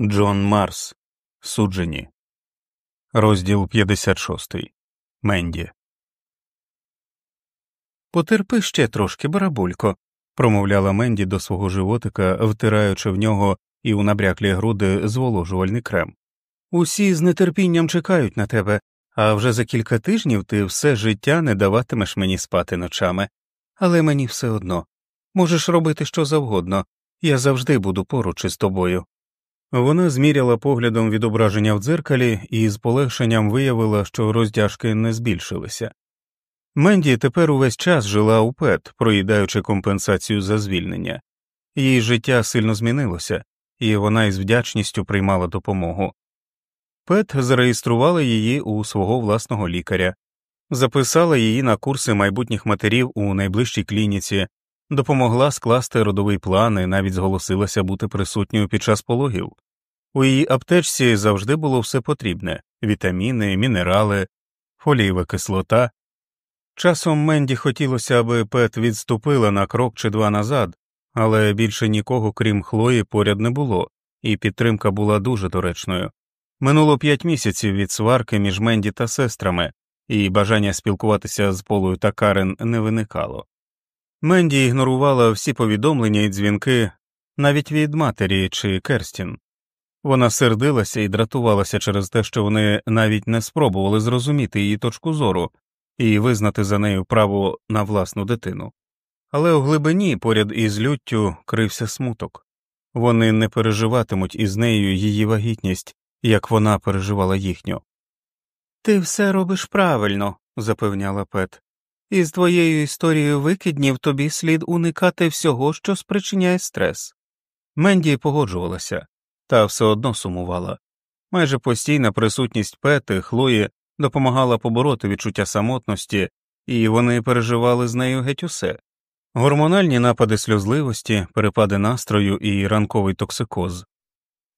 Джон Марс. Суджені. Розділ 56. Менді. Потерпи ще трошки, барабулько, промовляла Менді до свого животика, втираючи в нього і у набряклі груди зволожувальний крем. Усі з нетерпінням чекають на тебе, а вже за кілька тижнів ти все життя не даватимеш мені спати ночами, але мені все одно можеш робити що завгодно, я завжди буду поруч із тобою. Вона зміряла поглядом відображення в дзеркалі і з полегшенням виявила, що розтяжки не збільшилися. Менді тепер увесь час жила у пет, проїдаючи компенсацію за звільнення, її життя сильно змінилося, і вона із вдячністю приймала допомогу. Пет зареєструвала її у свого власного лікаря, записала її на курси майбутніх матерів у найближчій клініці, допомогла скласти родовий план і навіть зголосилася бути присутньою під час пологів. У її аптечці завжди було все потрібне вітаміни, мінерали, фолієва кислота. Часом Менді хотілося, аби Пет відступила на крок чи два назад, але більше нікого, крім Хлої, поряд не було, і підтримка була дуже доречною. Минуло п'ять місяців від сварки між Менді та сестрами, і бажання спілкуватися з Полою та Карен не виникало. Менді ігнорувала всі повідомлення і дзвінки навіть від матері чи Керстін. Вона сердилася і дратувалася через те, що вони навіть не спробували зрозуміти її точку зору і визнати за нею право на власну дитину. Але у глибині поряд із люттю крився смуток вони не переживатимуть із нею її вагітність, як вона переживала їхню. Ти все робиш правильно, запевняла Пет. Із твоєю історією викиднів тобі слід уникати всього, що спричиняє стрес. Менді погоджувалася, та все одно сумувала. Майже постійна присутність Пети, Хлої допомагала побороти відчуття самотності, і вони переживали з нею геть усе гормональні напади сльозливості, перепади настрою і ранковий токсикоз.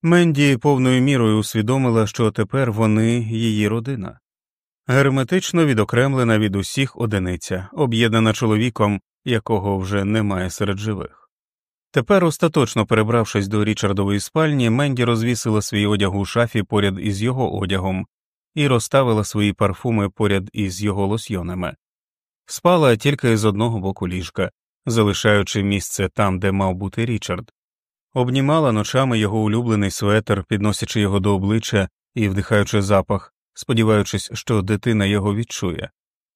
Менді повною мірою усвідомила, що тепер вони її родина герметично відокремлена від усіх одиниця, об'єднана чоловіком, якого вже немає серед живих. Тепер, остаточно перебравшись до Річардової спальні, Менді розвісила свій одяг у шафі поряд із його одягом і розставила свої парфуми поряд із його лосьйонами, спала тільки з одного боку ліжка, залишаючи місце там, де мав бути Річард, обнімала ночами його улюблений светр, підносячи його до обличчя і вдихаючи запах, сподіваючись, що дитина його відчує.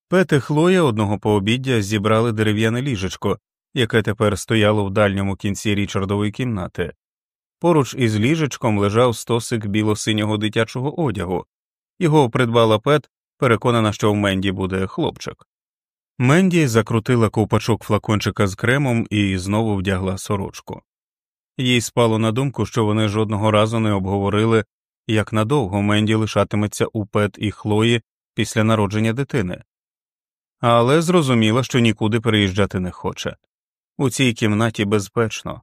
Пет і Хлоя одного пообіддя зібрали дерев'яне ліжечко, яке тепер стояло в дальньому кінці Річардової кімнати. Поруч із ліжечком лежав стосик біло-синього дитячого одягу, його придбала Пет, переконана, що в Менді буде хлопчик. Менді закрутила ковпачок флакончика з кремом і знову вдягла сорочку. Їй спало на думку, що вони жодного разу не обговорили, як надовго Менді лишатиметься у Пет і Хлої після народження дитини, але зрозуміла, що нікуди переїжджати не хоче. У цій кімнаті безпечно,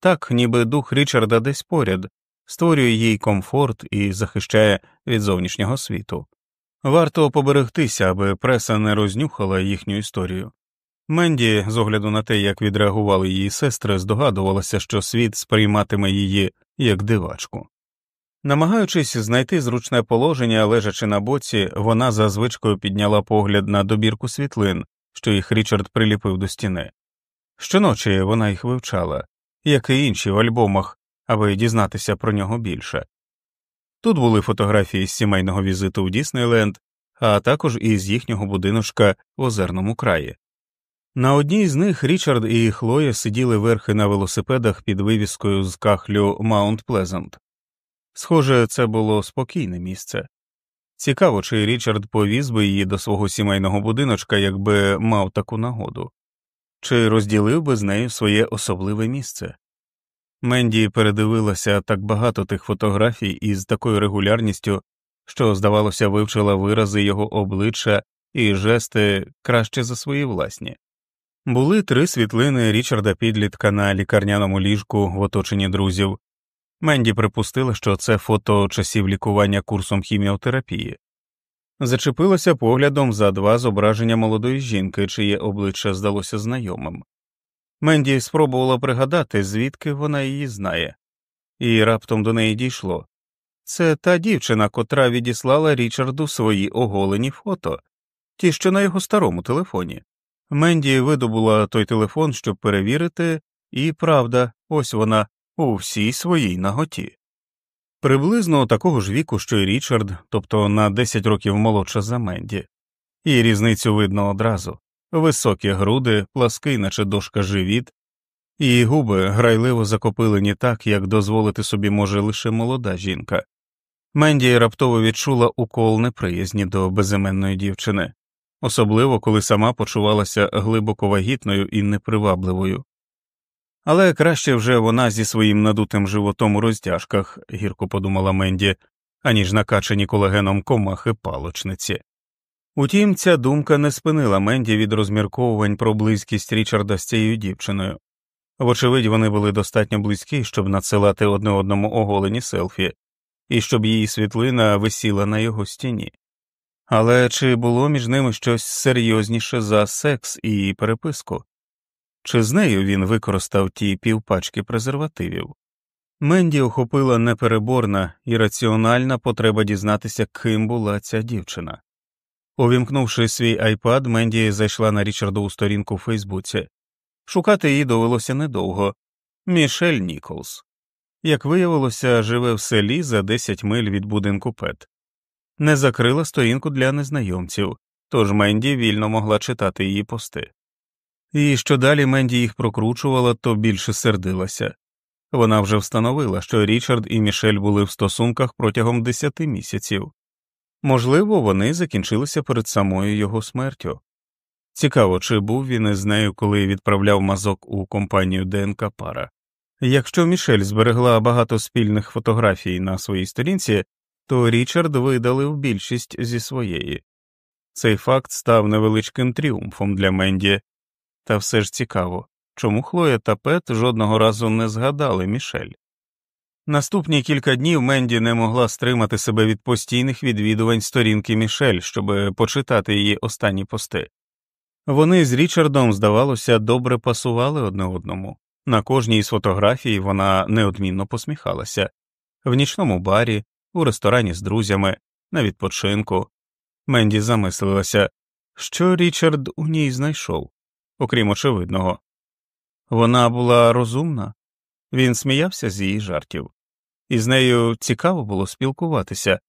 так ніби дух Річарда десь поряд, створює їй комфорт і захищає від зовнішнього світу. Варто поберегтися, аби преса не рознюхала їхню історію. Менді, з огляду на те, як відреагували її сестри, здогадувалася, що світ сприйматиме її як дивачку. Намагаючись знайти зручне положення, лежачи на боці, вона за звичкою підняла погляд на добірку світлин, що їх Річард приліпив до стіни. Щоночі вона їх вивчала, як і інші в альбомах, аби дізнатися про нього більше. Тут були фотографії з сімейного візиту в Діснейленд, а також із їхнього будиночка в озерному краї. На одній з них Річард і Хлоя сиділи верхи на велосипедах під вивіскою з кахлю Маунт Плезант. Схоже, це було спокійне місце. Цікаво, чи Річард повіз би її до свого сімейного будиночка, якби мав таку нагоду, чи розділив би з нею своє особливе місце. Менді передивилася так багато тих фотографій із такою регулярністю, що, здавалося, вивчила вирази його обличчя і жести краще за свої власні. Були три світлини Річарда Підлітка на лікарняному ліжку в оточенні друзів. Менді припустила, що це фото часів лікування курсом хіміотерапії, зачепилася поглядом за два зображення молодої жінки, чиє обличчя здалося знайомим. Менді спробувала пригадати, звідки вона її знає. і раптом до неї дійшло. Це та дівчина, котра відіслала Річарду свої оголені фото, ті, що на його старому телефоні. Менді видобула той телефон, щоб перевірити, і правда, ось вона у всій своїй наготі. Приблизно такого ж віку, що й Річард, тобто на 10 років молодша за Менді, і різницю видно одразу високі груди, плаский, наче дошка живіт, і губи грайливо закопилені так, як дозволити собі може лише молода жінка. Менді раптово відчула укол неприязні до безіменної дівчини, особливо коли сама почувалася глибоко вагітною і непривабливою. Але краще вже вона зі своїм надутим животом у розтяжках, гірко подумала Менді, аніж накачані колагеном комахи палочниці. Утім, ця думка не спинила Менді від розмірковувань про близькість Річарда з цією дівчиною. Вочевидь, вони були достатньо близькі, щоб надсилати одне одному оголені селфі, і щоб її світлина висіла на його стіні. Але чи було між ними щось серйозніше за секс і переписку? Чи з нею він використав ті півпачки презервативів? Менді охопила непереборна і раціональна потреба дізнатися, ким була ця дівчина. Увімкнувши свій айпад, Менді зайшла на Річардову сторінку у Фейсбуці. Шукати її довелося недовго Мішель Ніколс. Як виявилося, живе в селі за 10 миль від будинку Пет, не закрила сторінку для незнайомців, тож Менді вільно могла читати її пости. І що далі Менді їх прокручувала, то більше сердилася. Вона вже встановила, що Річард і Мішель були в стосунках протягом десяти місяців. Можливо, вони закінчилися перед самою його смертю. Цікаво, чи був він із нею, коли відправляв мазок у компанію ДНК Пара. Якщо Мішель зберегла багато спільних фотографій на своїй сторінці, то Річард видалив більшість зі своєї. Цей факт став невеличким тріумфом для Менді, та все ж цікаво, чому Хлоя та Пет жодного разу не згадали Мішель. Наступні кілька днів Менді не могла стримати себе від постійних відвідувань сторінки Мішель, щоб почитати її останні пости. Вони з Річардом, здавалося, добре пасували одне одному. На кожній з фотографій вона неодмінно посміхалася в нічному барі, у ресторані з друзями, на відпочинку. Менді замислилася, що Річард у ній знайшов, окрім очевидного. Вона була розумна, він сміявся з її жартів, і з нею цікаво було спілкуватися,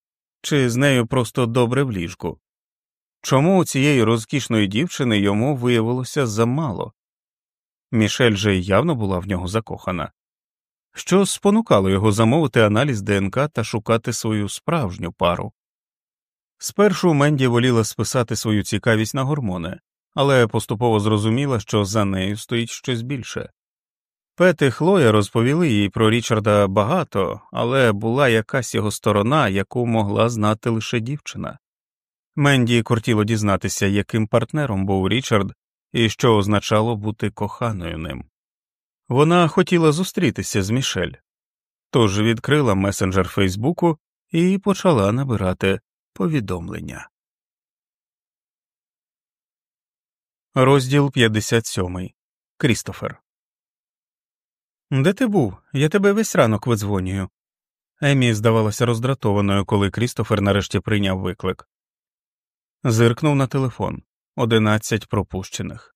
чи з нею просто добре в ліжку. Чому у цієї розкішної дівчини йому виявилося замало? Мішель же явно була в нього закохана, що спонукало його замовити аналіз ДНК та шукати свою справжню пару. Спершу Менді воліла списати свою цікавість на гормони, але поступово зрозуміла, що за нею стоїть щось більше. Пет і Хлоя розповіли їй про Річарда багато, але була якась його сторона, яку могла знати лише дівчина. Менді кортіло дізнатися, яким партнером був Річард і що означало бути коханою ним. Вона хотіла зустрітися з Мішель, тож відкрила месенджер Фейсбуку і почала набирати повідомлення. Розділ 57. Крістофер. Де ти був? Я тебе весь ранок видзвонюю. Емі здавалася роздратованою, коли Крістофер нарешті прийняв виклик. Зиркнув на телефон одинадцять пропущених,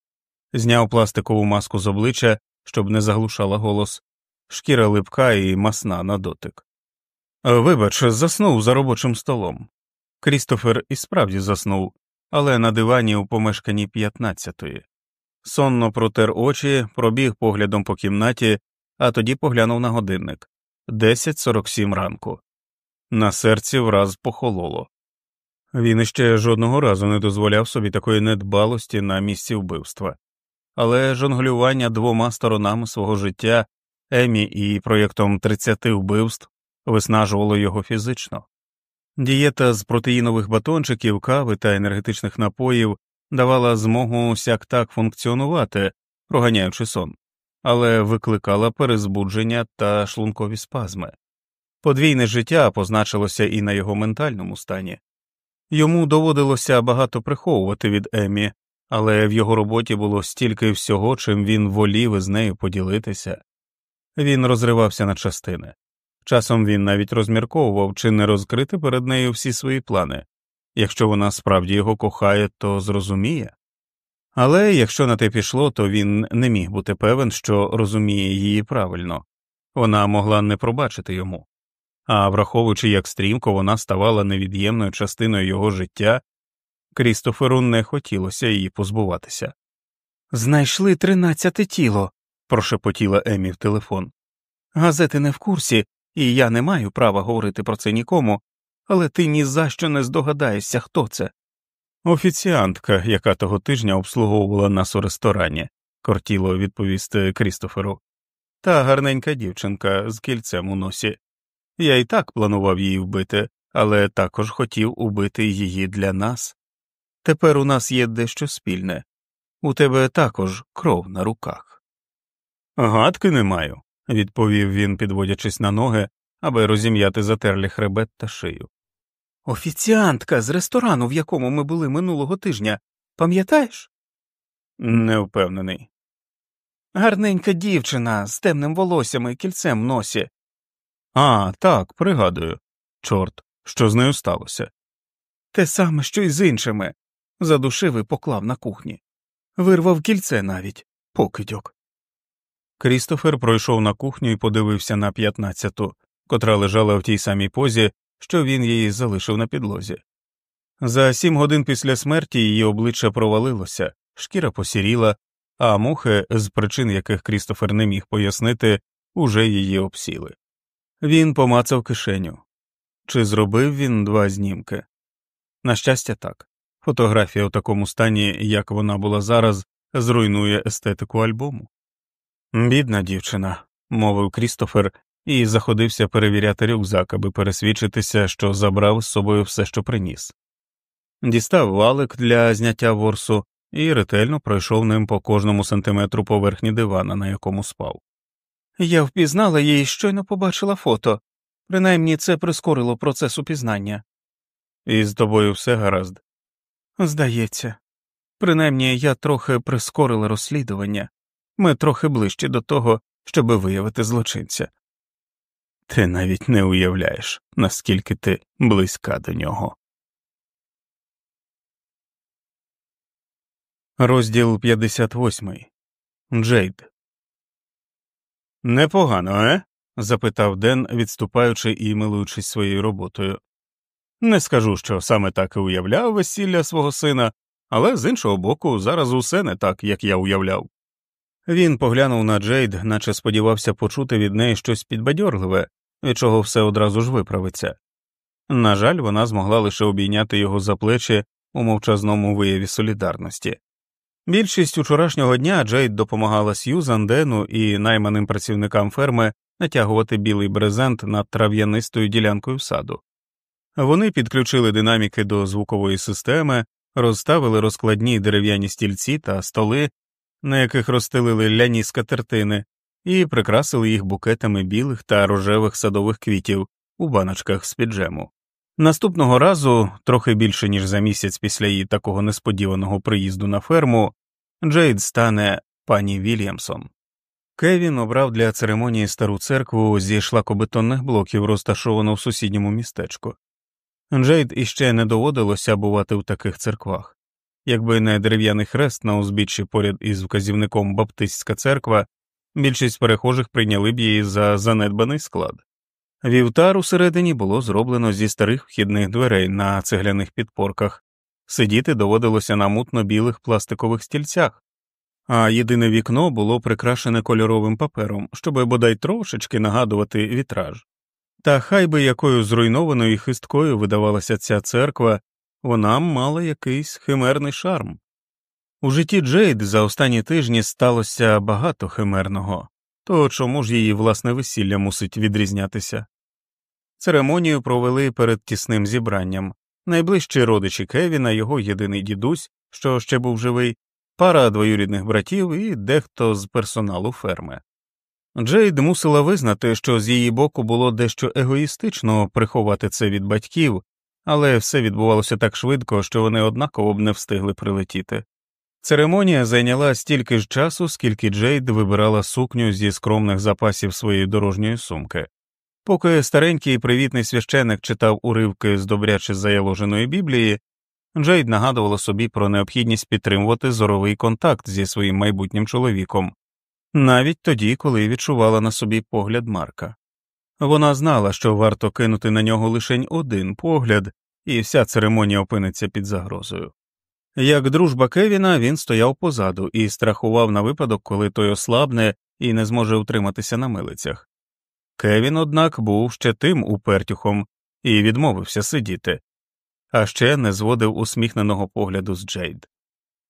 зняв пластикову маску з обличчя, щоб не заглушала голос, шкіра липка і масна на дотик. Вибач, заснув за робочим столом. Крістофер і справді заснув, але на дивані у помешканні п'ятнадцятої. Сонно протер очі, пробіг поглядом по кімнаті, а тоді поглянув на годинник 10.47 ранку. На серці враз похололо. Він іще жодного разу не дозволяв собі такої недбалості на місці вбивства, але жонглювання двома сторонами свого життя Емі і проєктом 30 вбивств виснажувало його фізично. Дієта з протеїнових батончиків, кави та енергетичних напоїв давала змогу сяк так функціонувати, проганяючи сон, але викликала перезбудження та шлункові спазми. Подвійне життя позначилося і на його ментальному стані. Йому доводилося багато приховувати від Емі, але в його роботі було стільки всього, чим він волів із нею поділитися. Він розривався на частини. Часом він навіть розмірковував чи не розкрити перед нею всі свої плани якщо вона справді його кохає, то зрозуміє. Але якщо на те пішло, то він не міг бути певен, що розуміє її правильно вона могла не пробачити йому. А враховуючи, як стрімко вона ставала невід'ємною частиною його життя, Крістоферу не хотілося її позбуватися. Знайшли тринадцяте тіло, прошепотіла Емі в телефон. Газети не в курсі, і я не маю права говорити про це нікому, але ти ні за що не здогадаєшся, хто це. Офіціантка, яка того тижня обслуговувала нас у ресторані, кортіло відповісти Крістоферу. Та гарненька дівчинка з кільцем у носі. Я і так планував її вбити, але також хотів убити її для нас. Тепер у нас є дещо спільне, у тебе також кров на руках. Гадки не маю, відповів він, підводячись на ноги, аби розім'яти затерлі хребет та шию. Офіціантка з ресторану, в якому ми були минулого тижня, пам'ятаєш? Не впевнений. Гарненька дівчина з темним волоссям і кільцем в носі. А, так, пригадую. Чорт, що з нею сталося? Те саме, що й з іншими. Задушив і поклав на кухні. Вирвав кільце навіть, покидьок. Крістофер пройшов на кухню і подивився на п'ятнадцяту, котра лежала в тій самій позі, що він її залишив на підлозі. За сім годин після смерті її обличчя провалилося, шкіра посіріла, а мухи, з причин яких Крістофер не міг пояснити, уже її обсіли. Він помацав кишеню. Чи зробив він два знімки? На щастя, так. Фотографія у такому стані, як вона була зараз, зруйнує естетику альбому. Бідна дівчина, мовив Крістофер і заходився перевіряти рюкзак, аби пересвідчитися, що забрав з собою все, що приніс. Дістав валик для зняття ворсу і ретельно пройшов ним по кожному сантиметру поверхні дивана, на якому спав. Я впізнала її щойно побачила фото, принаймні це прискорило процес упізнання. І з тобою все гаразд. Здається, принаймні я трохи прискорила розслідування, ми трохи ближче до того, щоби виявити злочинця. Ти навіть не уявляєш, наскільки ти близька до нього. Розділ 58. Джейд. Непогано, е? запитав Ден, відступаючи і милуючись своєю роботою. Не скажу, що саме так і уявляв весілля свого сина, але з іншого боку, зараз усе не так, як я уявляв. Він поглянув на Джейд, наче сподівався почути від неї щось підбадьорливе, від чого все одразу ж виправиться. На жаль, вона змогла лише обійняти його за плечі у мовчазному вияві солідарності. Більшість учорашнього дня Джейд допомагала Сьюзан, Дену і найманим працівникам ферми натягувати білий брезент над трав'янистою ділянкою саду. Вони підключили динаміки до звукової системи, розставили розкладні дерев'яні стільці та столи, на яких розстелили ляні скатертини, і прикрасили їх букетами білих та рожевих садових квітів у баночках з піджему. Наступного разу, трохи більше ніж за місяць після її такого несподіваного приїзду на ферму, Джейд стане пані Вільямсон. Кевін обрав для церемонії стару церкву зі шлакобетонних блоків, розташовану в сусідньому містечку. Джейд іще не доводилося бувати в таких церквах. Якби не дерев'яний хрест на узбіччі поряд із вказівником Баптистська церква, більшість перехожих прийняли б її за занедбаний склад. Вівтар усередині було зроблено зі старих вхідних дверей на цегляних підпорках, сидіти доводилося на мутно білих пластикових стільцях, а єдине вікно було прикрашене кольоровим папером, щоб бодай трошечки нагадувати вітраж. Та хай би якою зруйнованою і хисткою видавалася ця церква, вона мала якийсь химерний шарм. У житті Джейд за останні тижні сталося багато химерного, то чому ж її власне весілля мусить відрізнятися? Церемонію провели перед тісним зібранням найближчі родичі Кевіна, його єдиний дідусь, що ще був живий, пара двоюрідних братів і дехто з персоналу ферми. Джейд мусила визнати, що з її боку було дещо егоїстично приховати це від батьків, але все відбувалося так швидко, що вони однаково б не встигли прилетіти. Церемонія зайняла стільки ж часу, скільки Джейд вибирала сукню зі скромних запасів своєї дорожньої сумки. Поки старенький привітний священик читав уривки з добряче заяложеної біблії, Джейд нагадувала собі про необхідність підтримувати зоровий контакт зі своїм майбутнім чоловіком, навіть тоді, коли відчувала на собі погляд Марка. Вона знала, що варто кинути на нього лише один погляд, і вся церемонія опиниться під загрозою. Як дружба Кевіна, він стояв позаду і страхував на випадок, коли той ослабне і не зможе утриматися на милицях. Кевін, однак, був ще тим упертюхом і відмовився сидіти, а ще не зводив усміхненого погляду з Джейд.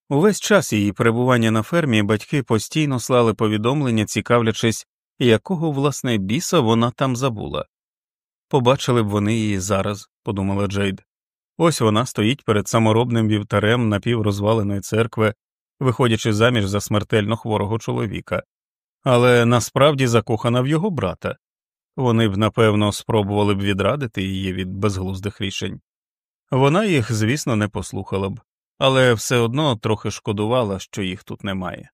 Увесь час її перебування на фермі батьки постійно слали повідомлення, цікавлячись, якого власне біса вона там забула. Побачили б вони її зараз, подумала Джейд. Ось вона стоїть перед саморобним вівтарем напіврозваленої церкви, виходячи заміж за смертельно хворого чоловіка, але насправді закохана в його брата. Вони б, напевно, спробували б відрадити її від безглуздих рішень. Вона їх, звісно, не послухала б, але все одно трохи шкодувала, що їх тут немає.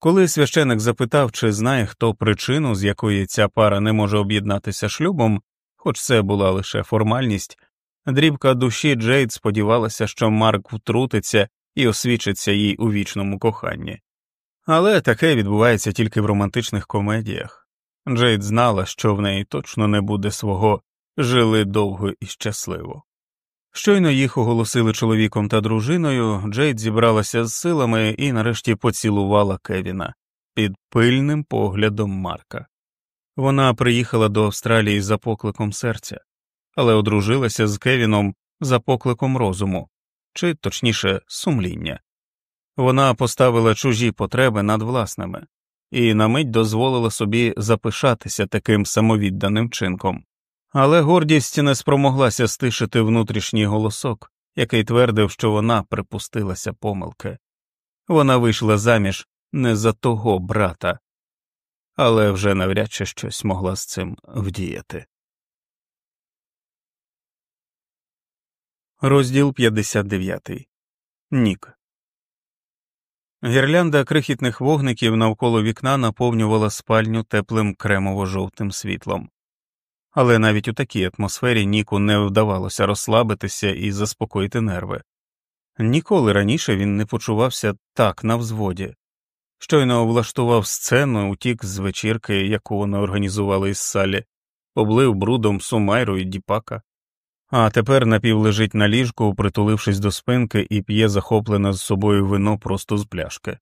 Коли священик запитав, чи знає хто причину, з якої ця пара не може об'єднатися шлюбом, хоч це була лише формальність, дрібка душі Джейд сподівалася, що Марк втрутиться і освічиться їй у вічному коханні. Але таке відбувається тільки в романтичних комедіях. Джейд знала, що в неї точно не буде свого жили довго і щасливо. Щойно їх оголосили чоловіком та дружиною, Джейд зібралася з силами і нарешті поцілувала Кевіна під пильним поглядом Марка. Вона приїхала до Австралії за покликом серця, але одружилася з Кевіном за покликом розуму, чи точніше сумління. Вона поставила чужі потреби над власними і на мить дозволила собі запишатися таким самовідданим чинком. Але гордість не спромоглася стишити внутрішній голосок, який твердив, що вона припустилася помилки. Вона вийшла заміж не за того брата, але вже навряд чи щось могла з цим вдіяти. Розділ 59. Нік. Гірлянда крихітних вогників навколо вікна наповнювала спальню теплим кремово жовтим світлом але навіть у такій атмосфері Ніку не вдавалося розслабитися і заспокоїти нерви. Ніколи раніше він не почувався так на взводі. Щойно влаштував сцену, утік з вечірки, яку вони організували із салі, облив брудом Сумайру і Діпака, а тепер напівлежить на ліжку, притулившись до спинки, і п'є захоплене з собою вино просто з пляшки.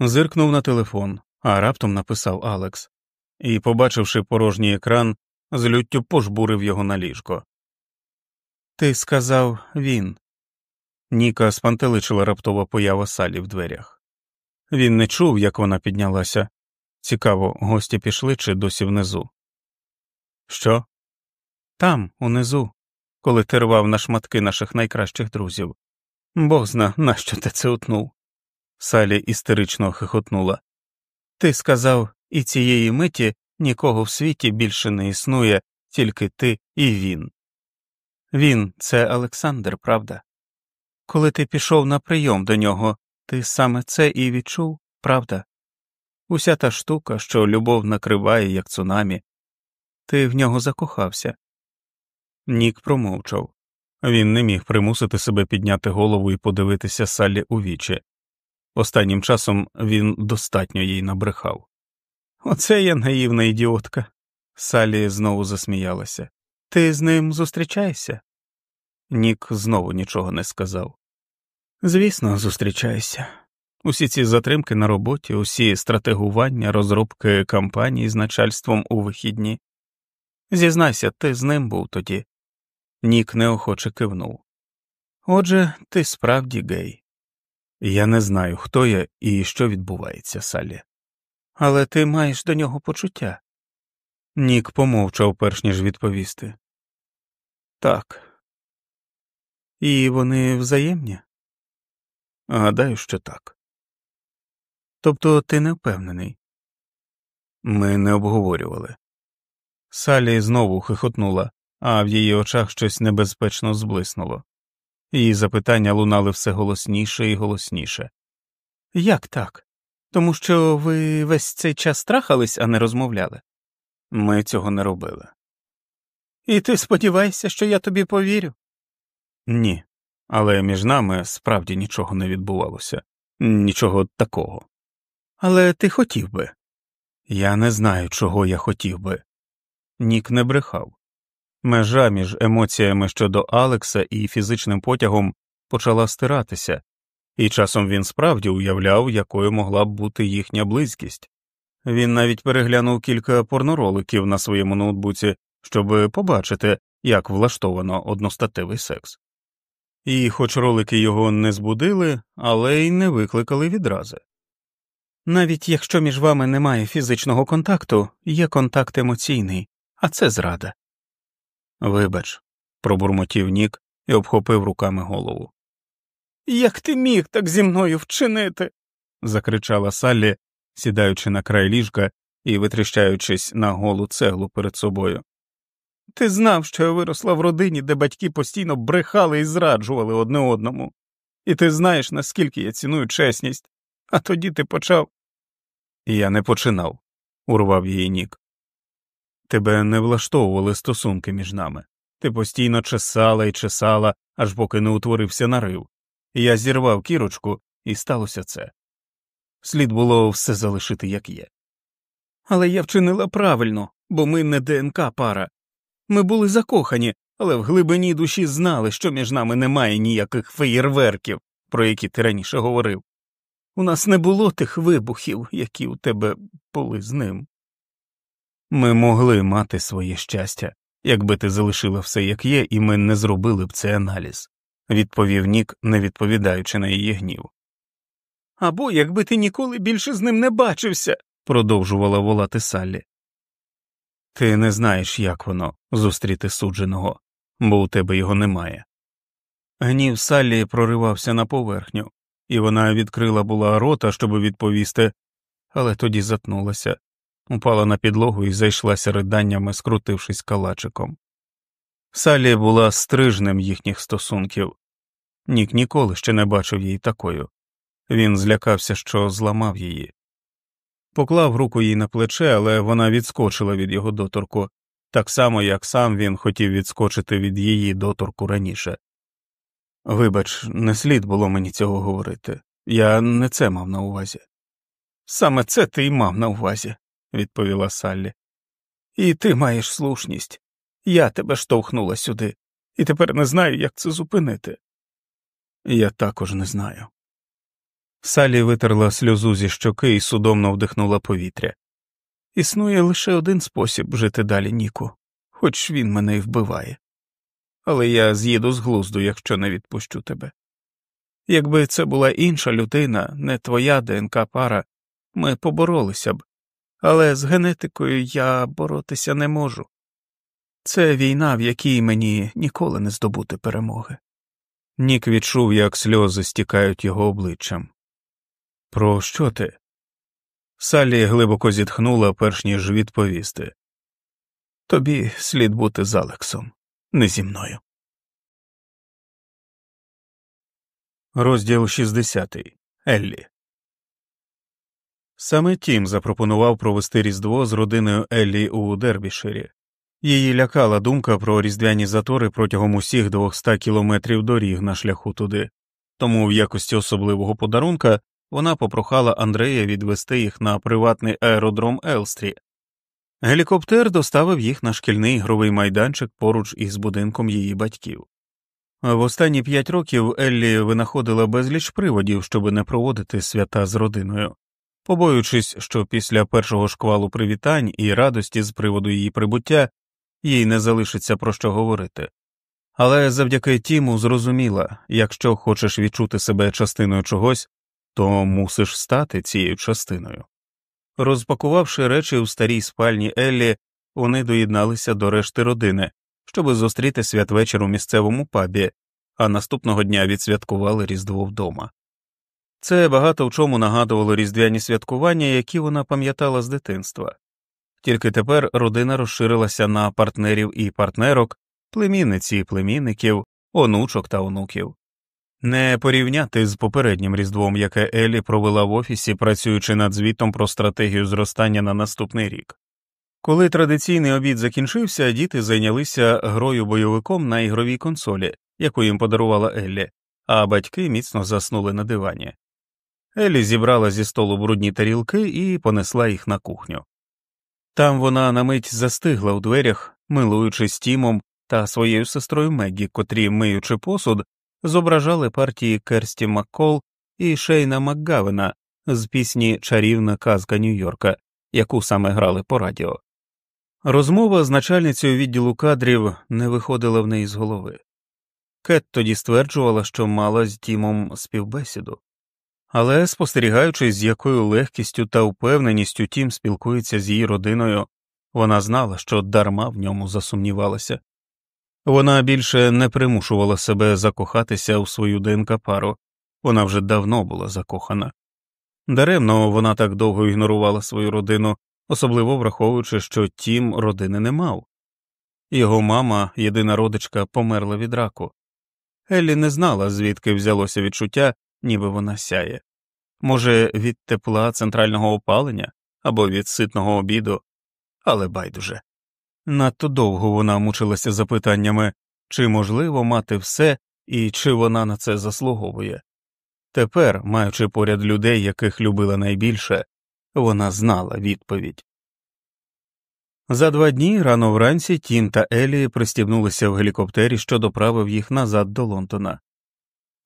Зиркнув на телефон, а раптом написав Алекс, і, побачивши порожній екран, з люттю пожбурив його на ліжко. Ти сказав він. Ніка спантеличила раптова поява салі в дверях. Він не чув, як вона піднялася. Цікаво, гості пішли чи досі внизу. Що? Там, унизу, коли ти рвав на шматки наших найкращих друзів. Бог зна, нащо ти це утнув. Салі істерично хихотнула. Ти сказав, і цієї миті Нікого в світі більше не існує, тільки ти і він. Він це Олександр, правда? Коли ти пішов на прийом до нього, ти саме це і відчув, правда? Уся та штука, що любов накриває, як цунамі, ти в нього закохався. Нік промовчав він не міг примусити себе підняти голову і подивитися Саллі у вічі. Останнім часом він достатньо їй набрехав. Оце я наївна ідіотка. Салі знову засміялася. Ти з ним зустрічаєшся? Нік знову нічого не сказав. Звісно, зустрічаюся. Усі ці затримки на роботі, усі стратегування, розробки кампаній з начальством у вихідні. Зізнайся, ти з ним був тоді. Нік неохоче кивнув. Отже, ти справді гей. Я не знаю, хто я і що відбувається, Салі. Але ти маєш до нього почуття. Нік помовчав, перш ніж відповісти. Так. І вони взаємні? Гадаю, що так. Тобто ти не впевнений? Ми не обговорювали. Салі знову хихотнула, а в її очах щось небезпечно зблиснуло. Її запитання лунали все голосніше і голосніше. Як так? Тому що ви весь цей час страхались, а не розмовляли. Ми цього не робили. І ти сподіваєшся, що я тобі повірю? Ні, але між нами справді нічого не відбувалося, нічого такого. Але ти хотів би. Я не знаю, чого я хотів би. Нік не брехав. Межа між емоціями щодо Алекса і фізичним потягом почала стиратися, і часом він справді уявляв, якою могла б бути їхня близькість. Він навіть переглянув кілька порнороликів на своєму ноутбуці, щоб побачити, як влаштовано одностатевий секс. І, хоч ролики його не збудили, але й не викликали відрази. Навіть якщо між вами немає фізичного контакту, є контакт емоційний, а це зрада. Вибач, пробурмотів Нік і обхопив руками голову. Як ти міг так зі мною вчинити? закричала Саллі, сідаючи на край ліжка і витріщаючись на голу цеглу перед собою. Ти знав, що я виросла в родині, де батьки постійно брехали і зраджували одне одному, і ти знаєш, наскільки я ціную чесність, а тоді ти почав. Я не починав, урвав її нік. Тебе не влаштовували стосунки між нами. Ти постійно чесала і чесала, аж поки не утворився нарив. Я зірвав кірочку, і сталося це. Слід було все залишити, як є. Але я вчинила правильно, бо ми не ДНК пара. Ми були закохані, але в глибині душі знали, що між нами немає ніяких феєрверків, про які ти раніше говорив. У нас не було тих вибухів, які у тебе були з ним. Ми могли мати своє щастя, якби ти залишила все як є, і ми не зробили б цей аналіз, відповів Нік, не відповідаючи на її гнів. Або якби ти ніколи більше з ним не бачився, продовжувала волати Саллі. Ти не знаєш, як воно зустріти судженого, бо у тебе його немає. Гнів Саллі проривався на поверхню, і вона відкрила була рота, щоб відповісти, але тоді затнулася, упала на підлогу і зайшлася риданнями, скрутившись калачиком. Саллі була стрижнем їхніх стосунків. Нік ніколи ще не бачив її такою. Він злякався, що зламав її. Поклав руку їй на плече, але вона відскочила від його доторку, так само, як сам він хотів відскочити від її доторку раніше. Вибач, не слід було мені цього говорити. Я не це мав на увазі. Саме це ти й мав на увазі, відповіла Саллі. І ти маєш слушність. Я тебе штовхнула сюди, і тепер не знаю, як це зупинити. Я також не знаю. Салі витерла сльозу зі щоки і судомно вдихнула повітря. Існує лише один спосіб жити далі, Ніку, хоч він мене й вбиває. Але я з'їду з глузду, якщо не відпущу тебе. Якби це була інша людина, не твоя ДНК пара, ми поборолися б, але з генетикою я боротися не можу. Це війна, в якій мені ніколи не здобути перемоги. Нік відчув, як сльози стікають його обличчям. Про що ти? Саллі глибоко зітхнула, перш ніж відповісти. Тобі слід бути з Алексом, не зі мною. Розділ 60. Еллі. Саме Тім запропонував провести Різдво з родиною Еллі у Дербіширі. Її лякала думка про різдвяні затори протягом усіх 200 кілометрів доріг на шляху туди, тому в якості особливого подарунка вона попрохала Андрея відвести їх на приватний аеродром Елстрі. Гелікоптер доставив їх на шкільний ігровий майданчик поруч із будинком її батьків. В останні п'ять років Еллі винаходила безліч приводів, щоб не проводити свята з родиною, побоюючись, що після першого шквалу привітань і радості з приводу її прибуття їй не залишиться про що говорити. Але завдяки Тіму зрозуміла якщо хочеш відчути себе частиною чогось, то мусиш стати цією частиною. Розпакувавши речі у старій спальні Еллі, вони доєдналися до решти родини, щоби зустріти святвечір у місцевому пабі, а наступного дня відсвяткували Різдво вдома. Це багато в чому нагадувало різдвяні святкування, які вона пам'ятала з дитинства. Тільки тепер родина розширилася на партнерів і партнерок, племінниці і племінників, онучок та онуків. Не порівняти з попереднім різдвом, яке Елі провела в офісі, працюючи над звітом про стратегію зростання на наступний рік. Коли традиційний обід закінчився, діти зайнялися грою бойовиком на ігровій консолі, яку їм подарувала Еллі, а батьки міцно заснули на дивані. Еллі зібрала зі столу брудні тарілки і понесла їх на кухню. Там вона на мить застигла у дверях, милуючись Тімом та своєю сестрою Меггі, котрі, миючи посуд, зображали партії Керсті Маккол і Шейна Макгавена з пісні Чарівна казка Нью-Йорка, яку саме грали по радіо. Розмова з начальницею відділу кадрів не виходила в неї з голови. Кет тоді стверджувала, що мала з Тімом співбесіду, але, спостерігаючи, з якою легкістю та впевненістю Тім спілкується з її родиною, вона знала, що дарма в ньому засумнівалася. Вона більше не примушувала себе закохатися у свою ДНК пару, вона вже давно була закохана. Даремно вона так довго ігнорувала свою родину, особливо враховуючи, що Тім родини не мав. Його мама, єдина родичка, померла від раку. Еллі не знала, звідки взялося відчуття, ніби вона сяє. Може, від тепла центрального опалення або від ситного обіду, але байдуже. Надто довго вона мучилася запитаннями, чи можливо мати все і чи вона на це заслуговує. Тепер, маючи поряд людей, яких любила найбільше, вона знала відповідь. За два дні рано вранці Тім та Елі пристібнулися в гелікоптері, що доправив їх назад до Лондона.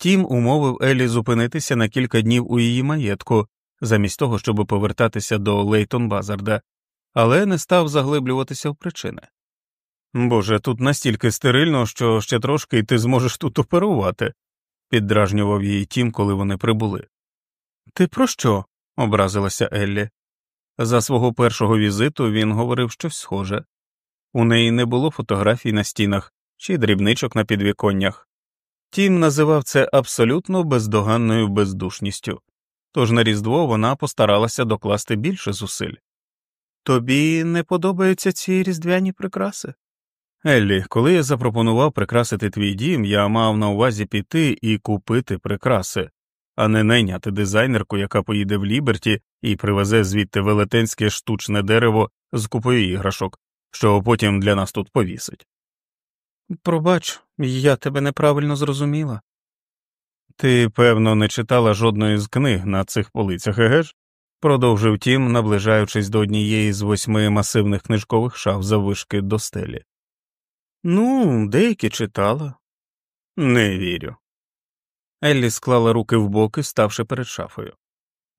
Тім умовив Елі зупинитися на кілька днів у її маєтку, замість того, щоб повертатися до Лейтон Базарда, але не став заглиблюватися в причини. Боже, тут настільки стерильно, що ще трошки і ти зможеш тут оперувати, піддражнював її Тім, коли вони прибули. Ти про що? образилася Еллі. За свого першого візиту він говорив щось схоже. У неї не було фотографій на стінах чи дрібничок на підвіконнях. Тім називав це абсолютно бездоганною бездушністю, тож на Різдво вона постаралася докласти більше зусиль. Тобі не подобаються ці різдвяні прикраси? Еллі, коли я запропонував прикрасити твій дім, я мав на увазі піти і купити прикраси, а не найняти дизайнерку, яка поїде в Ліберті і привезе звідти велетенське штучне дерево з купою іграшок, що потім для нас тут повісить. Пробач, я тебе неправильно зрозуміла. Ти, певно, не читала жодної з книг на цих полицях, еге ж? продовжив тім, наближаючись до однієї з восьми масивних книжкових шаф заввишки до стелі. Ну, деякі читала. Не вірю. Еллі склала руки в боки, ставши перед шафою.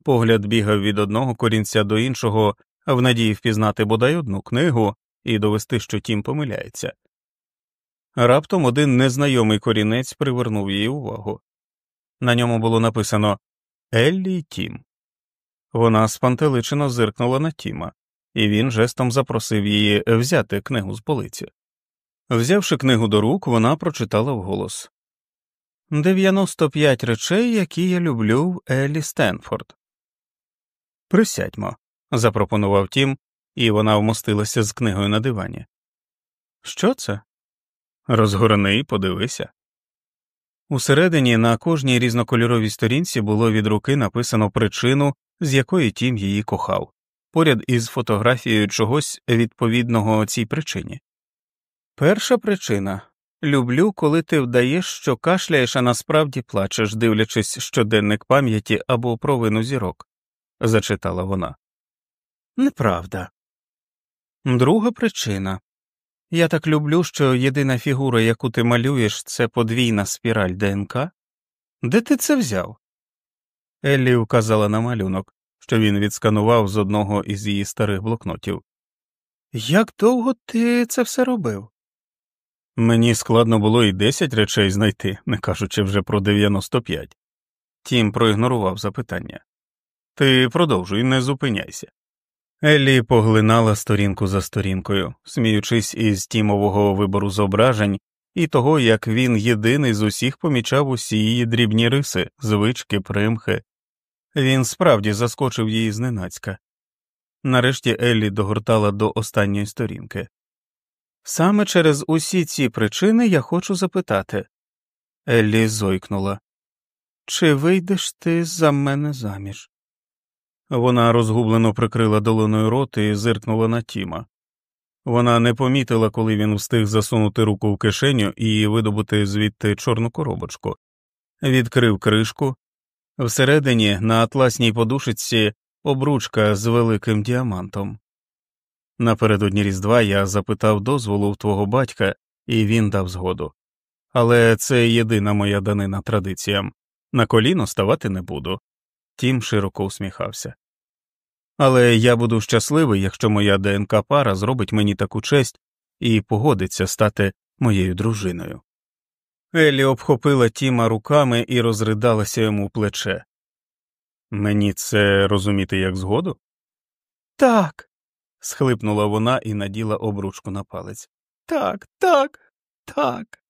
Погляд бігав від одного корінця до іншого, в надії впізнати бодай одну книгу і довести, що тім помиляється. Раптом один незнайомий корінець привернув її увагу. На ньому було написано Еллі Тім. Вона спантеличено зиркнула на Тіма, і він жестом запросив її взяти книгу з полиці. Взявши книгу до рук, вона прочитала вголос Дев'яносто п'ять речей, які я люблю в Еллі Стенфорд. Присядьмо, запропонував Тім, і вона вмостилася з книгою на дивані. Що це? Розгорни і подивися. Усередині на кожній різнокольоровій сторінці було від руки написано причину, з якої Тім її кохав, поряд із фотографією чогось відповідного цій причині. Перша причина люблю, коли ти вдаєш, що кашляєш, а насправді плачеш, дивлячись щоденник пам'яті або провину зірок, зачитала вона. Неправда. Друга причина я так люблю, що єдина фігура, яку ти малюєш, це подвійна спіраль ДНК. Де ти це взяв? Еллі вказала на малюнок, що він відсканував з одного із її старих блокнотів. Як довго ти це все робив? Мені складно було і десять речей знайти, не кажучи вже про дев'яносто п'ять. Тім проігнорував запитання. Ти продовжуй, не зупиняйся. Еллі поглинала сторінку за сторінкою, сміючись із тімового вибору зображень і того, як він єдиний з усіх помічав усі її дрібні риси, звички, примхи. Він справді заскочив її зненацька. Нарешті Еллі догортала до останньої сторінки. Саме через усі ці причини я хочу запитати. Еллі зойкнула. Чи вийдеш ти за мене заміж? Вона розгублено прикрила долоною рот і зиркнула на Тіма. Вона не помітила, коли він встиг засунути руку в кишеню і видобути звідти чорну коробочку, відкрив кришку. Всередині на атласній подушечці обручка з великим діамантом. Напередодні Різдва я запитав дозволу в твого батька, і він дав згоду. Але це єдина моя данина традиціям на коліно ставати не буду. Тім широко усміхався. Але я буду щасливий, якщо моя ДНК пара зробить мені таку честь і погодиться стати моєю дружиною. Еллі обхопила Тіма руками і розридалася йому плече. Мені це розуміти як згоду? Так. схлипнула вона і наділа обручку на палець. Так, так, так.